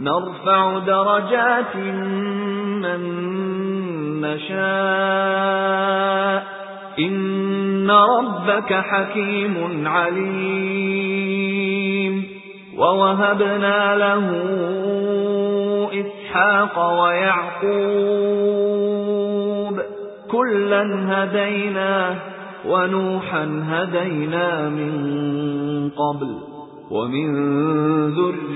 نرفع درجات من نشاء. إن ربك حكيم عليم. ووهبنا له إسحاق ويعقوب. كلا هدينا ونوحا هدينا من قبل. وَمِن ذُرِّيَّتِهِ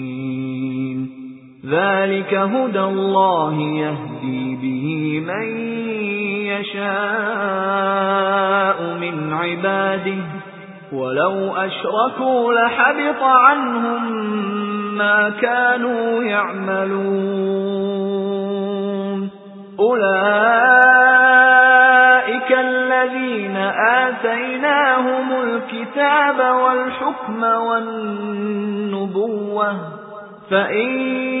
ذَلِكَ هُدَى اللَّهِ يَهْدِي بِهِ مَن يَشَاءُ مِنْ عِبَادِهِ وَلَوْ أَشْرَكُوا لَحَبِطَ عَنْهُم مَّا كَانُوا يَعْمَلُونَ أُولَئِكَ الَّذِينَ آتَيْنَاهُمُ الْكِتَابَ وَالْحُكْمَ وَالنُّبُوَّةَ فَإِن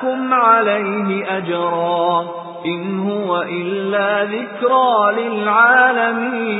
أَسْأَلُكُمْ عَلَيْهِ أَجْرًا إِنْ هُوَ إِلَّا ذِكْرَى لِلْعَالَمِينَ.